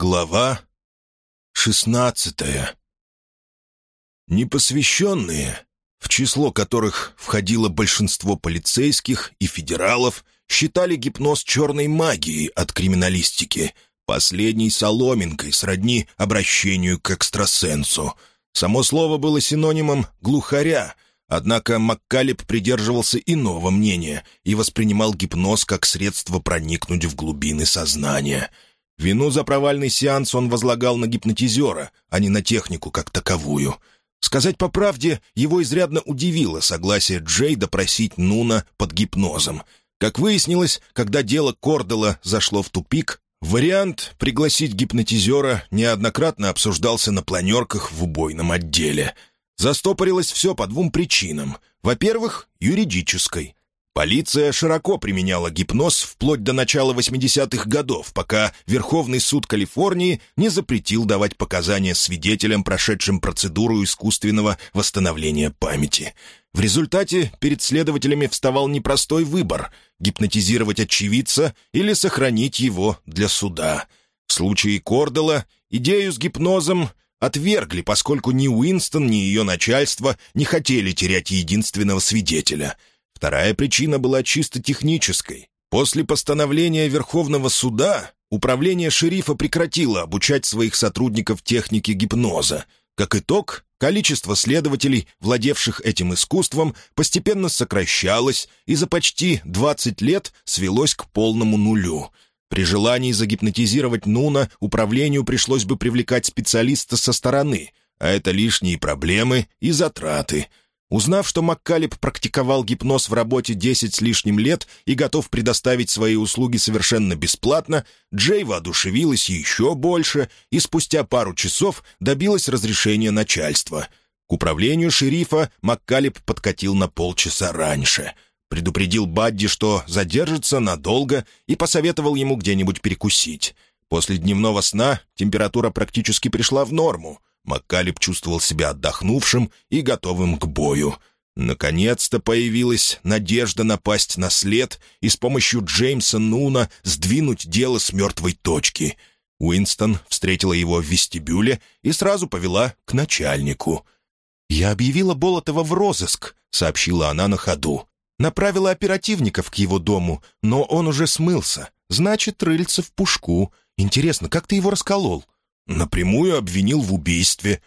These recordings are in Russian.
Глава шестнадцатая Непосвященные, в число которых входило большинство полицейских и федералов, считали гипноз черной магией от криминалистики, последней соломинкой сродни обращению к экстрасенсу. Само слово было синонимом «глухаря», однако Маккалеб придерживался иного мнения и воспринимал гипноз как средство проникнуть в глубины сознания — Вину за провальный сеанс он возлагал на гипнотизера, а не на технику как таковую. Сказать по правде, его изрядно удивило согласие Джей допросить Нуна под гипнозом. Как выяснилось, когда дело Кордела зашло в тупик, вариант пригласить гипнотизера неоднократно обсуждался на планерках в убойном отделе. Застопорилось все по двум причинам. Во-первых, юридической. Полиция широко применяла гипноз вплоть до начала 80-х годов, пока Верховный суд Калифорнии не запретил давать показания свидетелям, прошедшим процедуру искусственного восстановления памяти. В результате перед следователями вставал непростой выбор — гипнотизировать очевидца или сохранить его для суда. В случае Кордела идею с гипнозом отвергли, поскольку ни Уинстон, ни ее начальство не хотели терять единственного свидетеля — Вторая причина была чисто технической. После постановления Верховного суда управление шерифа прекратило обучать своих сотрудников технике гипноза. Как итог, количество следователей, владевших этим искусством, постепенно сокращалось и за почти 20 лет свелось к полному нулю. При желании загипнотизировать Нуна управлению пришлось бы привлекать специалиста со стороны, а это лишние проблемы и затраты — Узнав, что Маккалеб практиковал гипноз в работе 10 с лишним лет и готов предоставить свои услуги совершенно бесплатно, Джей воодушевилась еще больше и спустя пару часов добилась разрешения начальства. К управлению шерифа Маккалеб подкатил на полчаса раньше. Предупредил Бадди, что задержится надолго, и посоветовал ему где-нибудь перекусить. После дневного сна температура практически пришла в норму — Маккалеб чувствовал себя отдохнувшим и готовым к бою. Наконец-то появилась надежда напасть на след и с помощью Джеймса Нуна сдвинуть дело с мертвой точки. Уинстон встретила его в вестибюле и сразу повела к начальнику. «Я объявила Болотова в розыск», — сообщила она на ходу. «Направила оперативников к его дому, но он уже смылся. Значит, рыльца в пушку. Интересно, как ты его расколол?» Напрямую обвинил в убийстве.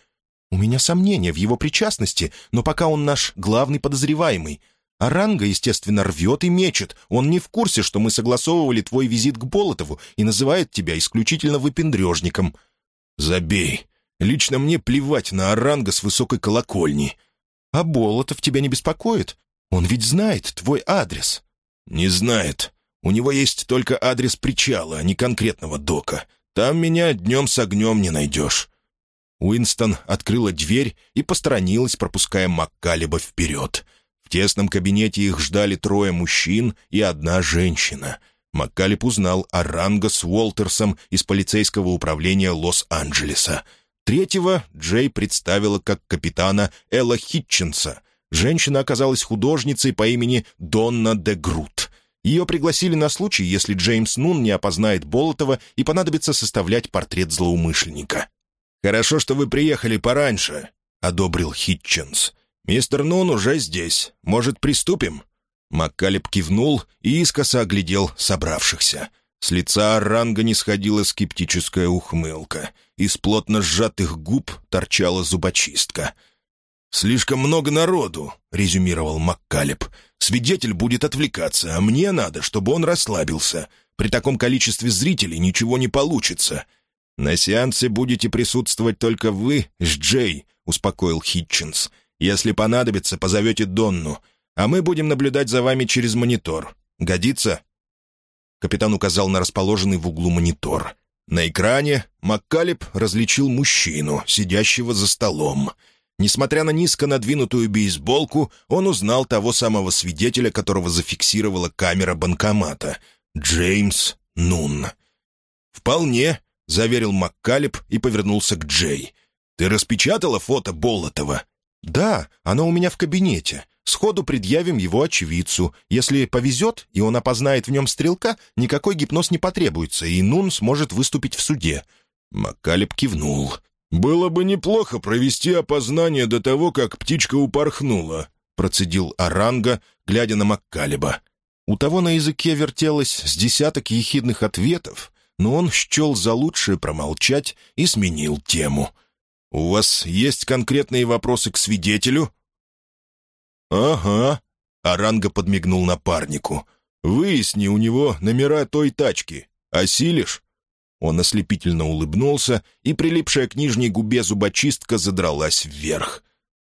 У меня сомнения в его причастности, но пока он наш главный подозреваемый. Аранга, естественно, рвет и мечет. Он не в курсе, что мы согласовывали твой визит к Болотову и называет тебя исключительно выпендрежником. Забей. Лично мне плевать на Аранга с высокой колокольни. А Болотов тебя не беспокоит? Он ведь знает твой адрес. Не знает. У него есть только адрес причала, а не конкретного дока. Там меня днем с огнем не найдешь». Уинстон открыла дверь и посторонилась, пропуская Маккалеба вперед. В тесном кабинете их ждали трое мужчин и одна женщина. Маккалеб узнал Аранга с Уолтерсом из полицейского управления Лос-Анджелеса. Третьего Джей представила как капитана Элла Хитченса. Женщина оказалась художницей по имени Донна де Грут. Ее пригласили на случай, если Джеймс Нун не опознает Болотова и понадобится составлять портрет злоумышленника. «Хорошо, что вы приехали пораньше», — одобрил Хитченс. «Мистер Нун уже здесь. Может, приступим?» Маккалеб кивнул и искоса оглядел собравшихся. С лица Оранга не сходила скептическая ухмылка. Из плотно сжатых губ торчала зубочистка — «Слишком много народу», — резюмировал Маккалеб. «Свидетель будет отвлекаться, а мне надо, чтобы он расслабился. При таком количестве зрителей ничего не получится». «На сеансе будете присутствовать только вы с Джей», — успокоил Хитчинс. «Если понадобится, позовете Донну, а мы будем наблюдать за вами через монитор. Годится?» Капитан указал на расположенный в углу монитор. На экране Маккалеб различил мужчину, сидящего за столом — Несмотря на низко надвинутую бейсболку, он узнал того самого свидетеля, которого зафиксировала камера банкомата. Джеймс Нун. «Вполне», — заверил Маккалеб и повернулся к Джей. «Ты распечатала фото Болотова?» «Да, оно у меня в кабинете. Сходу предъявим его очевидцу. Если повезет, и он опознает в нем стрелка, никакой гипноз не потребуется, и Нун сможет выступить в суде. Макалеб кивнул. «Было бы неплохо провести опознание до того, как птичка упорхнула», процедил Аранга, глядя на Маккалеба. У того на языке вертелось с десяток ехидных ответов, но он счел за лучшее промолчать и сменил тему. «У вас есть конкретные вопросы к свидетелю?» «Ага», — Аранга подмигнул напарнику. «Выясни у него номера той тачки. Осилишь?» Он ослепительно улыбнулся, и прилипшая к нижней губе зубочистка задралась вверх.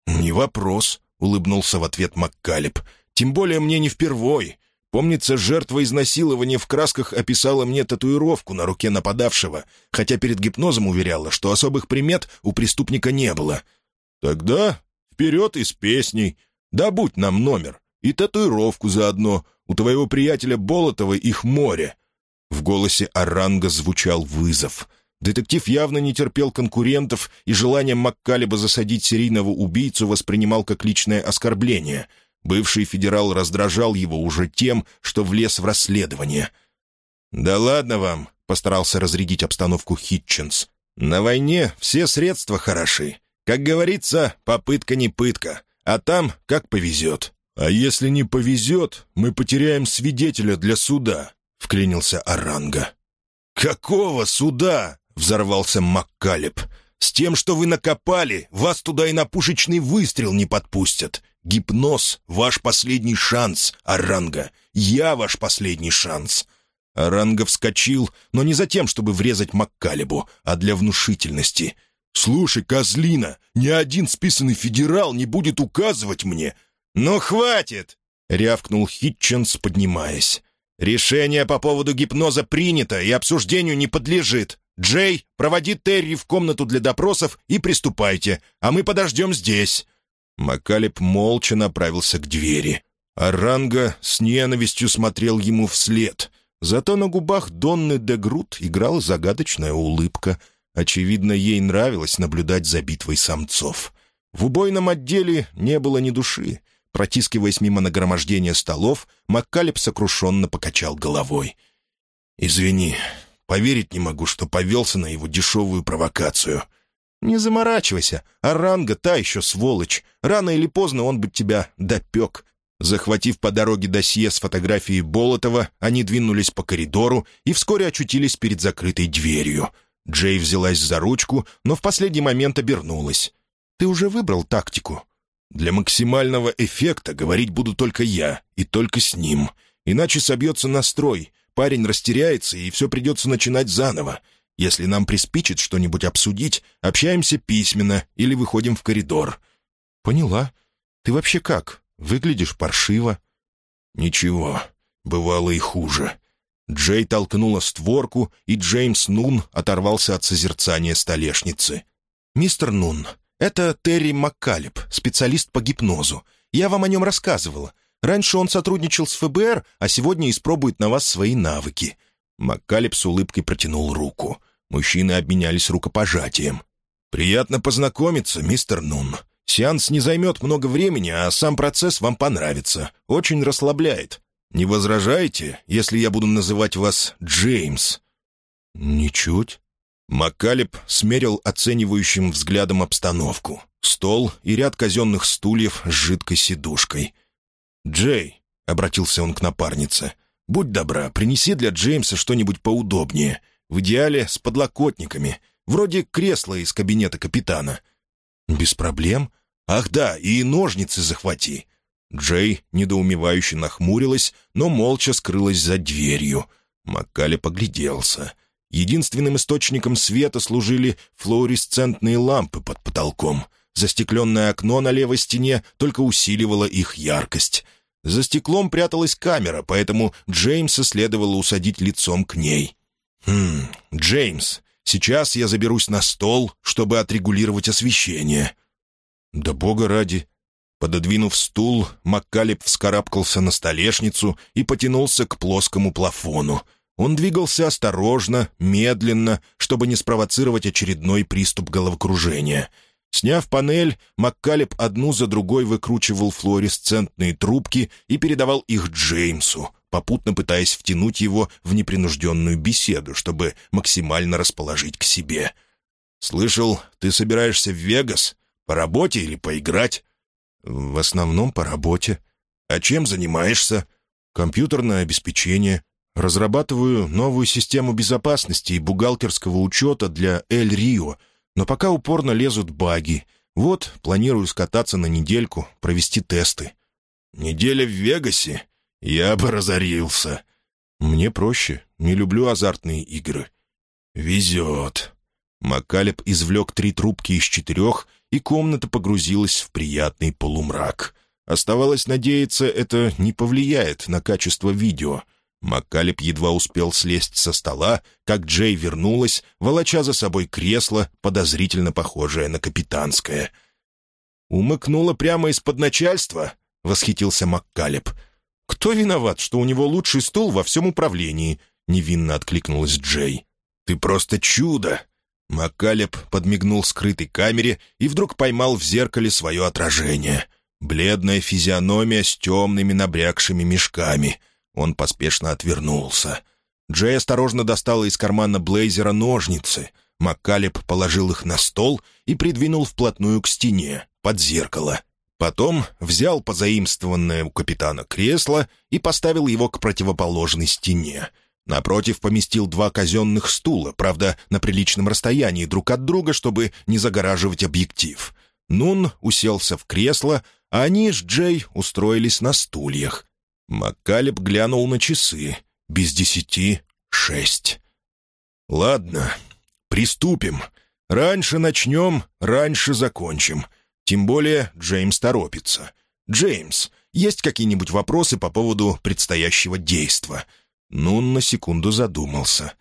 «Не вопрос», — улыбнулся в ответ Маккалеб. «Тем более мне не впервой. Помнится, жертва изнасилования в красках описала мне татуировку на руке нападавшего, хотя перед гипнозом уверяла, что особых примет у преступника не было. Тогда вперед из песней. Добудь нам номер. И татуировку заодно. У твоего приятеля Болотова их море. В голосе Оранга звучал вызов. Детектив явно не терпел конкурентов и желание Маккалеба засадить серийного убийцу воспринимал как личное оскорбление. Бывший федерал раздражал его уже тем, что влез в расследование. «Да ладно вам», — постарался разрядить обстановку Хитченс. «На войне все средства хороши. Как говорится, попытка не пытка. А там как повезет. А если не повезет, мы потеряем свидетеля для суда вклинился Аранга. «Какого суда?» — взорвался Маккалеб. «С тем, что вы накопали, вас туда и на пушечный выстрел не подпустят. Гипноз — ваш последний шанс, Аранга. Я ваш последний шанс». Аранга вскочил, но не за тем, чтобы врезать Маккалебу, а для внушительности. «Слушай, козлина, ни один списанный федерал не будет указывать мне». «Ну, хватит!» — рявкнул Хитченс, поднимаясь. «Решение по поводу гипноза принято и обсуждению не подлежит. Джей, проводи Терри в комнату для допросов и приступайте, а мы подождем здесь». Макалеб молча направился к двери. Аранга с ненавистью смотрел ему вслед. Зато на губах Донны де Грут играла загадочная улыбка. Очевидно, ей нравилось наблюдать за битвой самцов. В убойном отделе не было ни души. Протискиваясь мимо нагромождения столов, Маккалеб сокрушенно покачал головой. «Извини, поверить не могу, что повелся на его дешевую провокацию». «Не заморачивайся, Аранга та еще сволочь. Рано или поздно он бы тебя допек». Захватив по дороге досье с фотографией Болотова, они двинулись по коридору и вскоре очутились перед закрытой дверью. Джей взялась за ручку, но в последний момент обернулась. «Ты уже выбрал тактику?» Для максимального эффекта говорить буду только я, и только с ним. Иначе собьется настрой, парень растеряется, и все придется начинать заново. Если нам приспичит что-нибудь обсудить, общаемся письменно или выходим в коридор». «Поняла. Ты вообще как? Выглядишь паршиво». «Ничего. Бывало и хуже». Джей толкнула створку, и Джеймс Нун оторвался от созерцания столешницы. «Мистер Нун, это Терри Маккалеб, специалист по гипнозу. Я вам о нем рассказывала. Раньше он сотрудничал с ФБР, а сегодня испробует на вас свои навыки». Маккалеб с улыбкой протянул руку. Мужчины обменялись рукопожатием. «Приятно познакомиться, мистер Нун. Сеанс не займет много времени, а сам процесс вам понравится. Очень расслабляет. Не возражаете, если я буду называть вас Джеймс?» «Ничуть», Маккалеб смерил оценивающим взглядом обстановку. Стол и ряд казенных стульев с жидкой сидушкой. «Джей», — обратился он к напарнице, — «будь добра, принеси для Джеймса что-нибудь поудобнее. В идеале с подлокотниками, вроде кресла из кабинета капитана». «Без проблем. Ах да, и ножницы захвати». Джей недоумевающе нахмурилась, но молча скрылась за дверью. Маккале погляделся — Единственным источником света служили флуоресцентные лампы под потолком. Застекленное окно на левой стене только усиливало их яркость. За стеклом пряталась камера, поэтому Джеймса следовало усадить лицом к ней. «Хм, Джеймс, сейчас я заберусь на стол, чтобы отрегулировать освещение». «Да бога ради!» Пододвинув стул, Маккалеб вскарабкался на столешницу и потянулся к плоскому плафону — он двигался осторожно, медленно, чтобы не спровоцировать очередной приступ головокружения. Сняв панель, Маккалеб одну за другой выкручивал флуоресцентные трубки и передавал их Джеймсу, попутно пытаясь втянуть его в непринужденную беседу, чтобы максимально расположить к себе. «Слышал, ты собираешься в Вегас? По работе или поиграть?» «В основном по работе». «А чем занимаешься?» «Компьютерное обеспечение. Разрабатываю новую систему безопасности и бухгалтерского учета для Эль Рио, но пока упорно лезут баги. Вот, планирую скататься на недельку, провести тесты». «Неделя в Вегасе? Я бы разорился». «Мне проще. Не люблю азартные игры». «Везет». Макалеб извлек три трубки из четырех, и комната погрузилась в приятный полумрак. Оставалось надеяться, это не повлияет на качество видео. Маккалеб едва успел слезть со стола, как Джей вернулась, волоча за собой кресло, подозрительно похожее на капитанское. «Умыкнула прямо из-под начальства?» — восхитился Маккалеб. «Кто виноват, что у него лучший стул во всем управлении?» — невинно откликнулась Джей. «Ты просто чудо!» Маккалеб подмигнул скрытой камере и вдруг поймал в зеркале свое отражение. Бледная физиономия с темными набрякшими мешками — он поспешно отвернулся. Джей осторожно достала из кармана блейзера ножницы. Маккалеб положил их на стол и придвинул вплотную к стене, под зеркало. Потом взял позаимствованное у капитана кресло и поставил его к противоположной стене. Напротив поместил два казенных стула, правда, на приличном расстоянии друг от друга, чтобы не загораживать объектив. Нун уселся в кресло, а они с Джей устроились на стульях. Маккалеб глянул на часы. Без десяти — шесть. «Ладно, приступим. Раньше начнем, раньше закончим. Тем более Джеймс торопится. Джеймс, есть какие-нибудь вопросы по поводу предстоящего действа?» Нун на секунду задумался.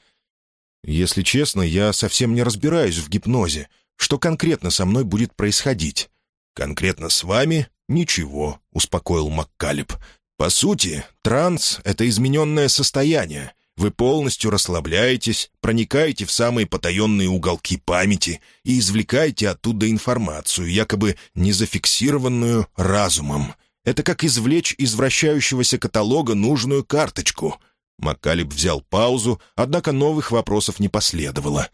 «Если честно, я совсем не разбираюсь в гипнозе. Что конкретно со мной будет происходить?» «Конкретно с вами? Ничего», — успокоил Маккалеб. По сути, транс — это измененное состояние. Вы полностью расслабляетесь, проникаете в самые потаенные уголки памяти и извлекаете оттуда информацию, якобы не зафиксированную разумом. Это как извлечь из вращающегося каталога нужную карточку. Маккалеб взял паузу, однако новых вопросов не последовало.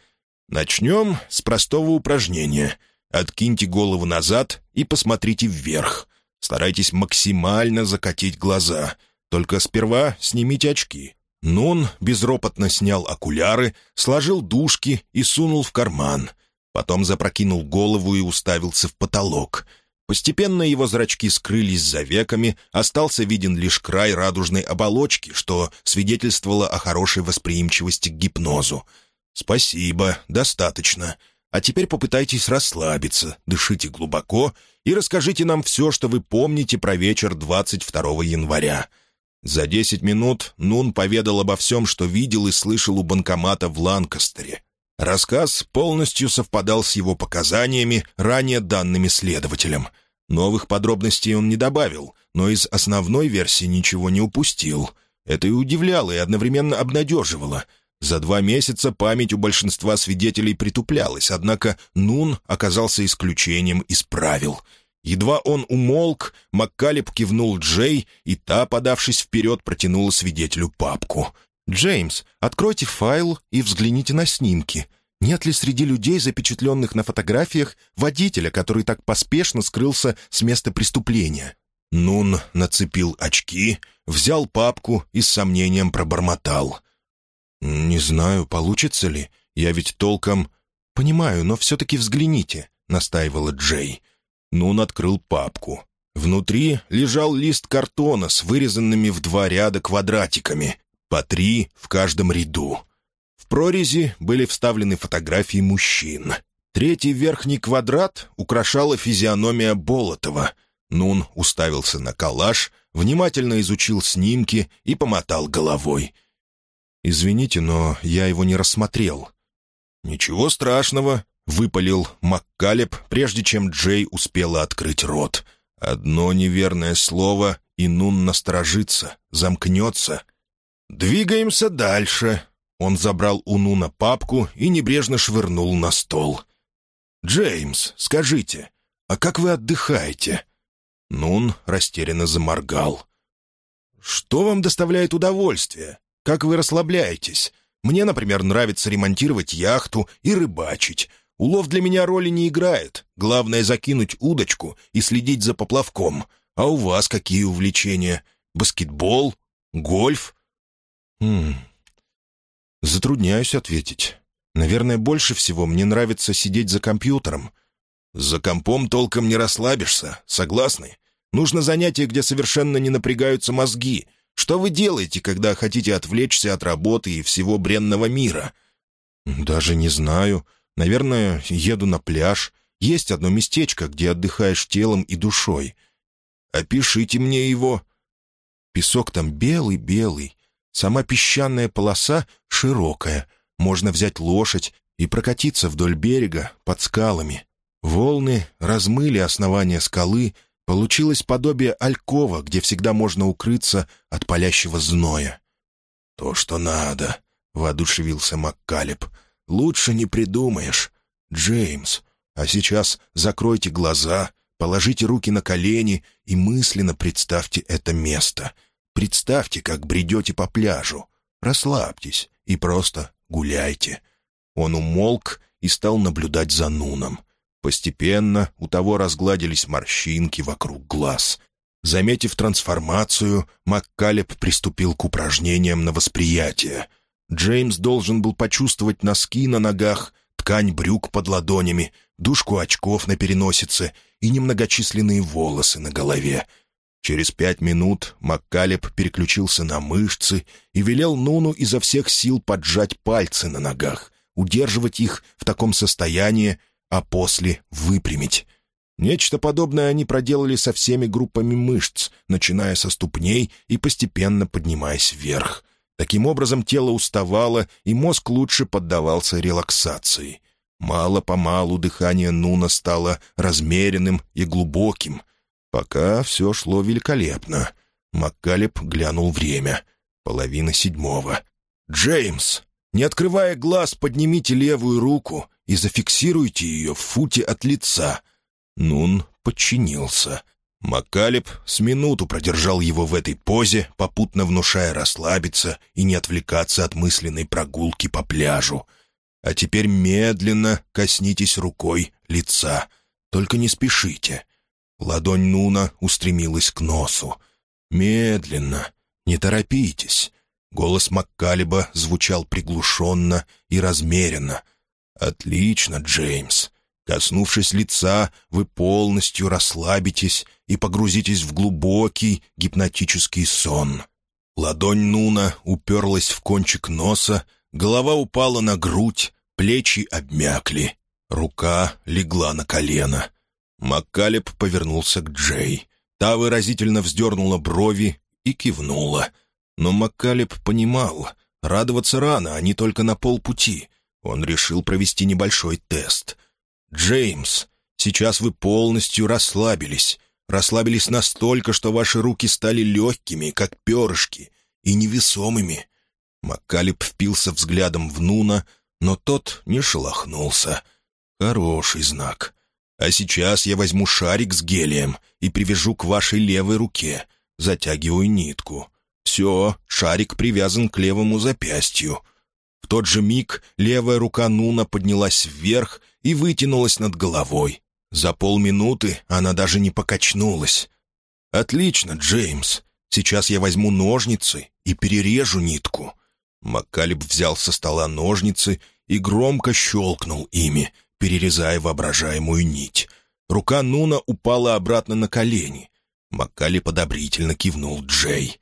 Начнем с простого упражнения. Откиньте голову назад и посмотрите вверх. Старайтесь максимально закатить глаза. Только сперва снимите очки. Нун безропотно снял окуляры, сложил дужки и сунул в карман. Потом запрокинул голову и уставился в потолок. Постепенно его зрачки скрылись за веками, остался виден лишь край радужной оболочки, что свидетельствовало о хорошей восприимчивости к гипнозу. «Спасибо, достаточно. А теперь попытайтесь расслабиться, дышите глубоко и расскажите нам все, что вы помните про вечер 22 января». За десять минут Нун поведал обо всем, что видел и слышал у банкомата в Ланкастере. Рассказ полностью совпадал с его показаниями, ранее данными следователям. Новых подробностей он не добавил, но из основной версии ничего не упустил. Это и удивляло, и одновременно обнадеживало — за два месяца память у большинства свидетелей притуплялась, однако Нун оказался исключением из правил. Едва он умолк, Маккалеб кивнул Джей, и та, подавшись вперед, протянула свидетелю папку. «Джеймс, откройте файл и взгляните на снимки. Нет ли среди людей, запечатленных на фотографиях, водителя, который так поспешно скрылся с места преступления?» Нун нацепил очки, взял папку и с сомнением пробормотал. «Не знаю, получится ли. Я ведь толком...» «Понимаю, но все-таки взгляните», — настаивала Джей. Нун открыл папку. Внутри лежал лист картона с вырезанными в два ряда квадратиками, по три в каждом ряду. В прорези были вставлены фотографии мужчин. Третий верхний квадрат украшала физиономия Болотова. Нун уставился на коллаж, внимательно изучил снимки и помотал головой — «Извините, но я его не рассмотрел». «Ничего страшного», — выпалил Маккалеб, прежде чем Джей успела открыть рот. «Одно неверное слово, и Нун насторожится, замкнется». «Двигаемся дальше». Он забрал у Нуна папку и небрежно швырнул на стол. «Джеймс, скажите, а как вы отдыхаете?» Нун растерянно заморгал. что вам доставляет удовольствие? Как вы расслабляетесь? Мне, например, нравится ремонтировать яхту и рыбачить. Улов для меня роли не играет. Главное — закинуть удочку и следить за поплавком. А у вас какие увлечения? Баскетбол? Гольф?» «Хм... Затрудняюсь ответить. Наверное, больше всего мне нравится сидеть за компьютером». «За компом толком не расслабишься, согласны? Нужно занятие, где совершенно не напрягаются мозги. Что вы делаете, когда хотите отвлечься от работы и всего бренного мира?» «Даже не знаю. Наверное, еду на пляж. Есть одно местечко, где отдыхаешь телом и душой». «Опишите мне его». «Песок там белый-белый. Сама песчаная полоса широкая. Можно взять лошадь и прокатиться вдоль берега под скалами. Волны размыли основание скалы, Получилось подобие алькова, где всегда можно укрыться от палящего зноя. «То, что надо», — воодушевился Маккалеб. «Лучше не придумаешь. Джеймс, а сейчас закройте глаза, положите руки на колени и мысленно представьте это место. Представьте, как бредете по пляжу. Расслабьтесь и просто гуляйте». Он умолк и стал наблюдать за Нуном. Постепенно у того разгладились морщинки вокруг глаз. Заметив трансформацию, Маккалеб приступил к упражнениям на восприятие. Джеймс должен был почувствовать носки на ногах, ткань брюк под ладонями, дужку очков на переносице и немногочисленные волосы на голове. Через пять минут Маккалеб переключился на мышцы и велел Нуну изо всех сил поджать пальцы на ногах, удерживать их в таком состоянии, а после выпрямить. Нечто подобное они проделали со всеми группами мышц, начиная со ступней и постепенно поднимаясь вверх. Таким образом, тело уставало, и мозг лучше поддавался релаксации. Мало-помалу дыхание Нуна стало размеренным и глубоким. Пока все шло великолепно. Маккалеб глянул время. Половина седьмого. «Джеймс, не открывая глаз, поднимите левую руку и зафиксируйте ее в футе от лица». Нун подчинился. Макалеб с минуту продержал его в этой позе, попутно внушая расслабиться и не отвлекаться от мысленной прогулки по пляжу. А теперь медленно коснитесь рукой лица. Только не спешите. Ладонь Нуна устремилась к носу. Медленно, не торопитесь. Голос Маккалеба звучал приглушенно и размеренно — «Отлично, Джеймс. Коснувшись лица, вы полностью расслабитесь и погрузитесь в глубокий гипнотический сон». Ладонь Нуна уперлась в кончик носа, голова упала на грудь, плечи обмякли. Рука легла на колено. Маккалеб повернулся к Джей. Та выразительно вздернула брови и кивнула. Но Маккалеб понимал, радоваться рано, они только на полпути — он решил провести небольшой тест. «Джеймс, сейчас вы полностью расслабились. Расслабились настолько, что ваши руки стали легкими, как перышки, и невесомыми». Маккалеб впился взглядом в Нуна, но тот не шелохнулся. «Хороший знак. А сейчас я возьму шарик с гелием и привяжу к вашей левой руке. Затягиваю нитку. Все, шарик привязан к левому запястью. Тот же миг левая рука Нуна поднялась вверх и вытянулась над головой. За полминуты она даже не покачнулась. «Отлично, Джеймс. Сейчас я возьму ножницы и перережу нитку». Маккалеб взял со стола ножницы и громко щелкнул ими, перерезая воображаемую нить. Рука Нуна упала обратно на колени. Маккали подобрительно кивнул Джей.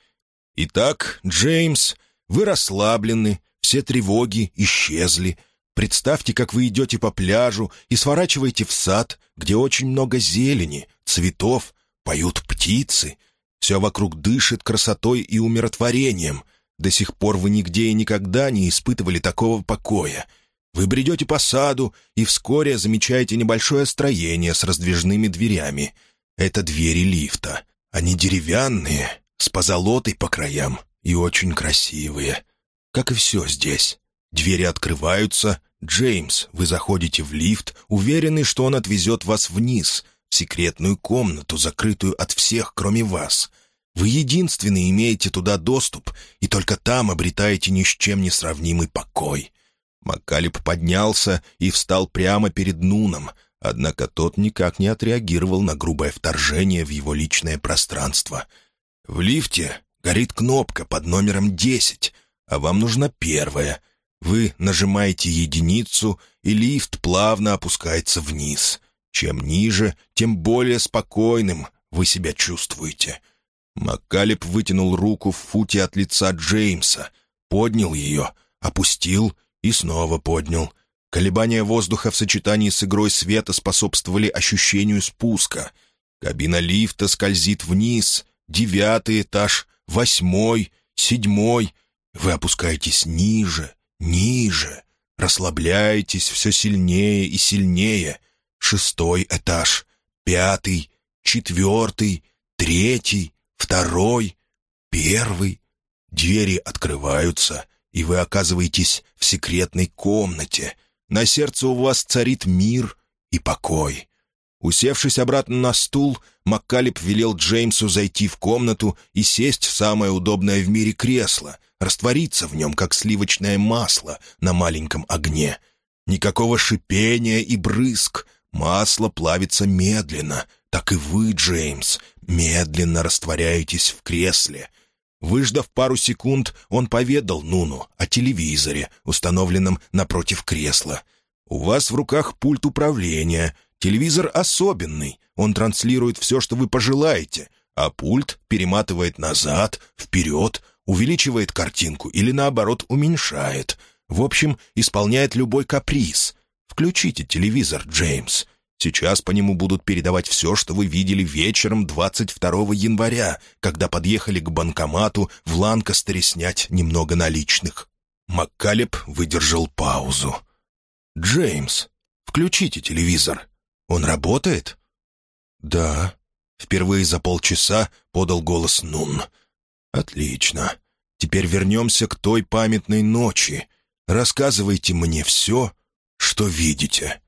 «Итак, Джеймс, вы расслаблены, все тревоги исчезли. Представьте, как вы идете по пляжу и сворачиваете в сад, где очень много зелени, цветов, поют птицы. Все вокруг дышит красотой и умиротворением. До сих пор вы нигде и никогда не испытывали такого покоя. Вы бредете по саду и вскоре замечаете небольшое строение с раздвижными дверями. Это двери лифта. Они деревянные, с позолотой по краям и очень красивые как и все здесь. Двери открываются. Джеймс, вы заходите в лифт, уверенный, что он отвезет вас вниз, в секретную комнату, закрытую от всех, кроме вас. Вы единственный имеете туда доступ, и только там обретаете ни с чем не сравнимый покой». Маккалеб поднялся и встал прямо перед Нуном, однако тот никак не отреагировал на грубое вторжение в его личное пространство. «В лифте горит кнопка под номером 10, а вам нужна первая. Вы нажимаете единицу, и лифт плавно опускается вниз. Чем ниже, тем более спокойным вы себя чувствуете». Маккалеб вытянул руку в футе от лица Джеймса, поднял ее, опустил и снова поднял. Колебания воздуха в сочетании с игрой света способствовали ощущению спуска. Кабина лифта скользит вниз, девятый этаж, восьмой, седьмой. Вы опускаетесь ниже, ниже, расслабляетесь все сильнее и сильнее. Шестой этаж, пятый, четвертый, третий, второй, первый. Двери открываются, и вы оказываетесь в секретной комнате. На сердце у вас царит мир и покой. Усевшись обратно на стул, Маккалеб велел Джеймсу зайти в комнату и сесть в самое удобное в мире кресло, раствориться в нем, как сливочное масло на маленьком огне. Никакого шипения и брызг. Масло плавится медленно. Так и вы, Джеймс, медленно растворяетесь в кресле. Выждав пару секунд, он поведал Нуну о телевизоре, установленном напротив кресла. «У вас в руках пульт управления. Телевизор особенный. Он транслирует все, что вы пожелаете, а пульт перематывает назад, вперед, увеличивает картинку или, наоборот, уменьшает. В общем, исполняет любой каприз. Включите телевизор, Джеймс. Сейчас по нему будут передавать все, что вы видели вечером 22 января, когда подъехали к банкомату в Ланкастере снять немного наличных». Маккалеб выдержал паузу. «Джеймс, включите телевизор. Он работает?» «Да». Впервые за полчаса подал голос Нун. «Отлично. Теперь вернемся к той памятной ночи. Рассказывайте мне все, что видите».